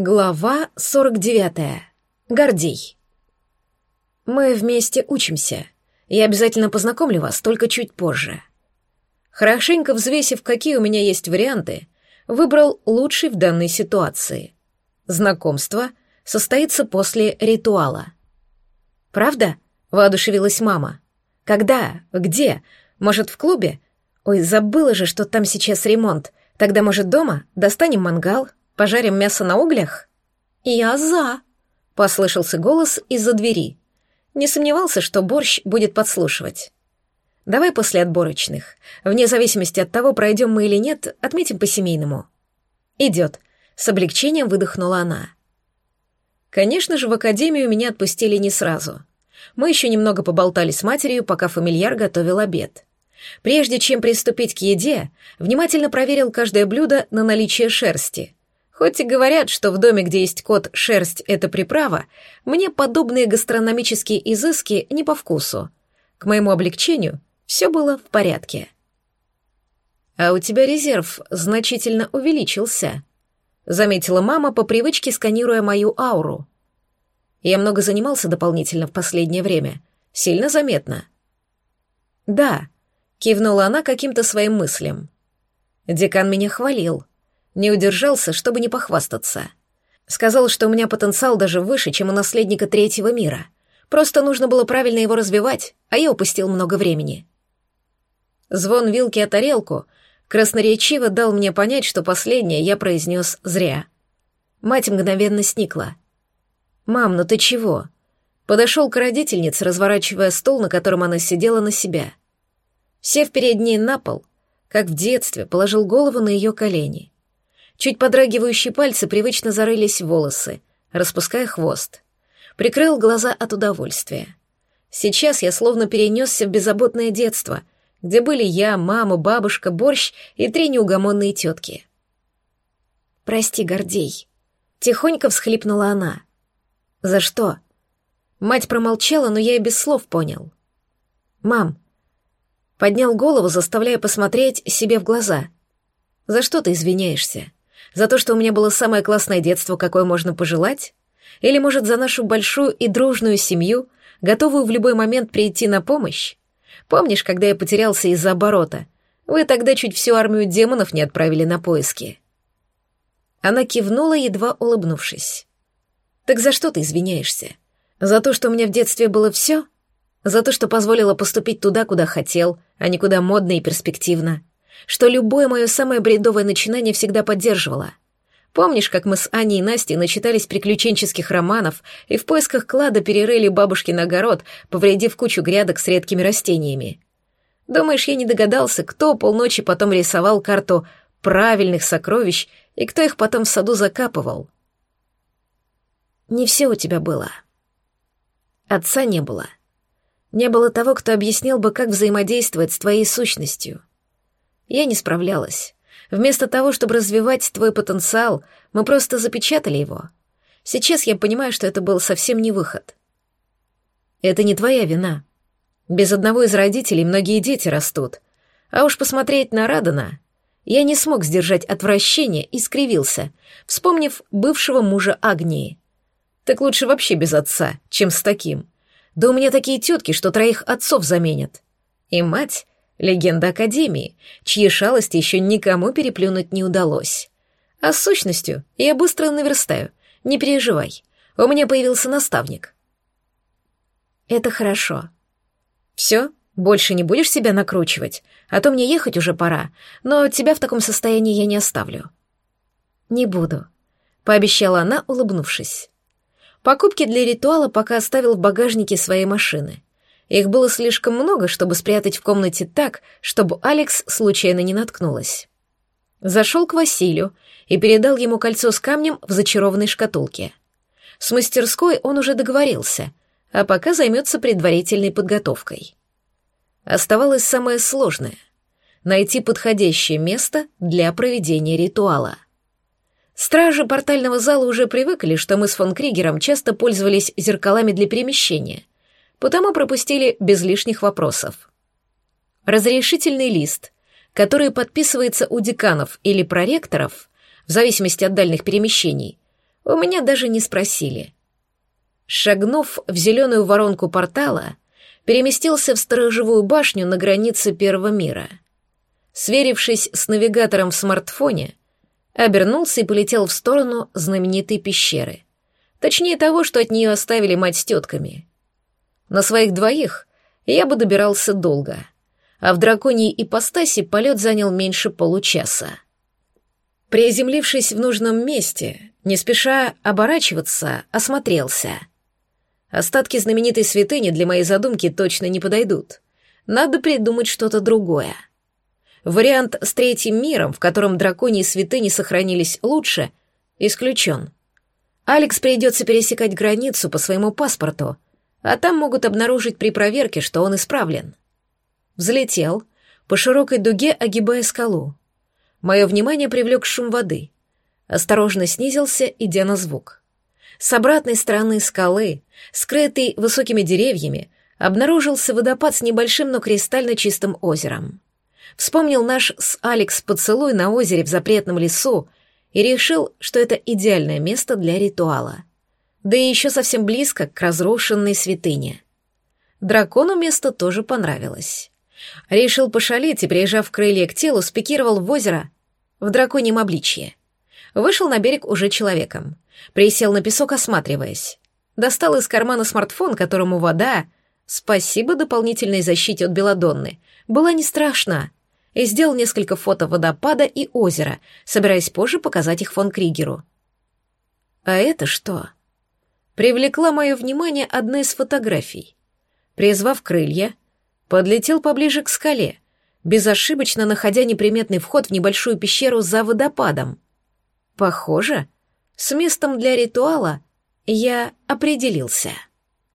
Глава 49. Гордей. Мы вместе учимся. Я обязательно познакомлю вас, только чуть позже. Хорошенько взвесив, какие у меня есть варианты, выбрал лучший в данной ситуации. Знакомство состоится после ритуала. «Правда?» — воодушевилась мама. «Когда? Где? Может, в клубе? Ой, забыла же, что там сейчас ремонт. Тогда, может, дома? Достанем мангал?» Пожарим мясо на углях?» «Я за», — послышался голос из-за двери. Не сомневался, что борщ будет подслушивать. «Давай после отборочных. Вне зависимости от того, пройдем мы или нет, отметим по-семейному». «Идет», — с облегчением выдохнула она. Конечно же, в академию меня отпустили не сразу. Мы еще немного поболтали с матерью, пока фамильяр готовил обед. Прежде чем приступить к еде, внимательно проверил каждое блюдо на наличие шерсти — Хоть и говорят, что в доме, где есть кот, шерсть — это приправа, мне подобные гастрономические изыски не по вкусу. К моему облегчению все было в порядке. «А у тебя резерв значительно увеличился», — заметила мама по привычке, сканируя мою ауру. Я много занимался дополнительно в последнее время. Сильно заметно. «Да», — кивнула она каким-то своим мыслям. Декан меня хвалил. Не удержался, чтобы не похвастаться. Сказал, что у меня потенциал даже выше, чем у наследника третьего мира. Просто нужно было правильно его развивать, а я упустил много времени. Звон вилки о тарелку красноречиво дал мне понять, что последнее я произнес зря. Мать мгновенно сникла. «Мам, ну ты чего?» Подошел к родительнице, разворачивая стол, на котором она сидела на себя. Сев перед ней на пол, как в детстве, положил голову на ее колени. Чуть подрагивающие пальцы привычно зарылись в волосы, распуская хвост. Прикрыл глаза от удовольствия. Сейчас я словно перенесся в беззаботное детство, где были я, мама, бабушка, борщ и три неугомонные тетки. «Прости, Гордей», — тихонько всхлипнула она. «За что?» Мать промолчала, но я и без слов понял. «Мам», поднял голову, заставляя посмотреть себе в глаза. «За что ты извиняешься?» За то, что у меня было самое классное детство, какое можно пожелать? Или, может, за нашу большую и дружную семью, готовую в любой момент прийти на помощь? Помнишь, когда я потерялся из-за оборота? Вы тогда чуть всю армию демонов не отправили на поиски. Она кивнула, едва улыбнувшись. Так за что ты извиняешься? За то, что у меня в детстве было все? За то, что позволила поступить туда, куда хотел, а не куда модно и перспективно? Что любое мое самое бредовое начинание всегда поддерживала. Помнишь, как мы с Аней и Настей начитались приключенческих романов и в поисках клада перерыли бабушкин огород, повредив кучу грядок с редкими растениями? Думаешь, я не догадался, кто полночи потом рисовал карту правильных сокровищ и кто их потом в саду закапывал? Не все у тебя было. Отца не было. Не было того, кто объяснил бы, как взаимодействовать с твоей сущностью. Я не справлялась. Вместо того, чтобы развивать твой потенциал, мы просто запечатали его. Сейчас я понимаю, что это был совсем не выход. Это не твоя вина. Без одного из родителей многие дети растут. А уж посмотреть на Радана... Я не смог сдержать отвращение и скривился, вспомнив бывшего мужа Агнии. Так лучше вообще без отца, чем с таким. Да у меня такие тетки, что троих отцов заменят. И мать Легенда Академии, чьи шалости еще никому переплюнуть не удалось. А с сущностью я быстро наверстаю, не переживай. У меня появился наставник. Это хорошо. Все, больше не будешь себя накручивать, а то мне ехать уже пора, но тебя в таком состоянии я не оставлю. Не буду, пообещала она, улыбнувшись. Покупки для ритуала пока оставил в багажнике своей машины — их было слишком много, чтобы спрятать в комнате так, чтобы Алекс случайно не наткнулась. Зашел к Василию и передал ему кольцо с камнем в зачарованной шкатулке. С мастерской он уже договорился, а пока займется предварительной подготовкой. Оставалось самое сложное — найти подходящее место для проведения ритуала. Стражи портального зала уже привыкли, что мы с фон Кригером часто пользовались зеркалами для перемещения — потому пропустили без лишних вопросов. Разрешительный лист, который подписывается у деканов или проректоров, в зависимости от дальних перемещений, у меня даже не спросили. Шагнув в зеленую воронку портала, переместился в сторожевую башню на границе Первого мира. Сверившись с навигатором в смартфоне, обернулся и полетел в сторону знаменитой пещеры. Точнее того, что от нее оставили мать с тетками. На своих двоих я бы добирался долго, а в драконьей ипостаси полет занял меньше получаса. Приземлившись в нужном месте, не спеша оборачиваться, осмотрелся. Остатки знаменитой святыни для моей задумки точно не подойдут. Надо придумать что-то другое. Вариант с третьим миром, в котором драконьи святыни сохранились лучше, исключен. Алекс придется пересекать границу по своему паспорту, а там могут обнаружить при проверке, что он исправлен. Взлетел, по широкой дуге огибая скалу. Мое внимание привлек шум воды. Осторожно снизился, идя на звук. С обратной стороны скалы, скрытый высокими деревьями, обнаружился водопад с небольшим, но кристально чистым озером. Вспомнил наш с Алекс поцелуй на озере в запретном лесу и решил, что это идеальное место для ритуала. Да и еще совсем близко к разрушенной святыне. Дракону место тоже понравилось. Решил пошалить и, приезжав крылья к телу, спикировал в озеро в драконьем обличье. Вышел на берег уже человеком. Присел на песок, осматриваясь. Достал из кармана смартфон, которому вода, спасибо дополнительной защите от Беладонны, была не страшна, и сделал несколько фото водопада и озера, собираясь позже показать их фон Кригеру. А это что? Привлекла мое внимание одна из фотографий. Призвав крылья, подлетел поближе к скале, безошибочно находя неприметный вход в небольшую пещеру за водопадом. Похоже, с местом для ритуала я определился.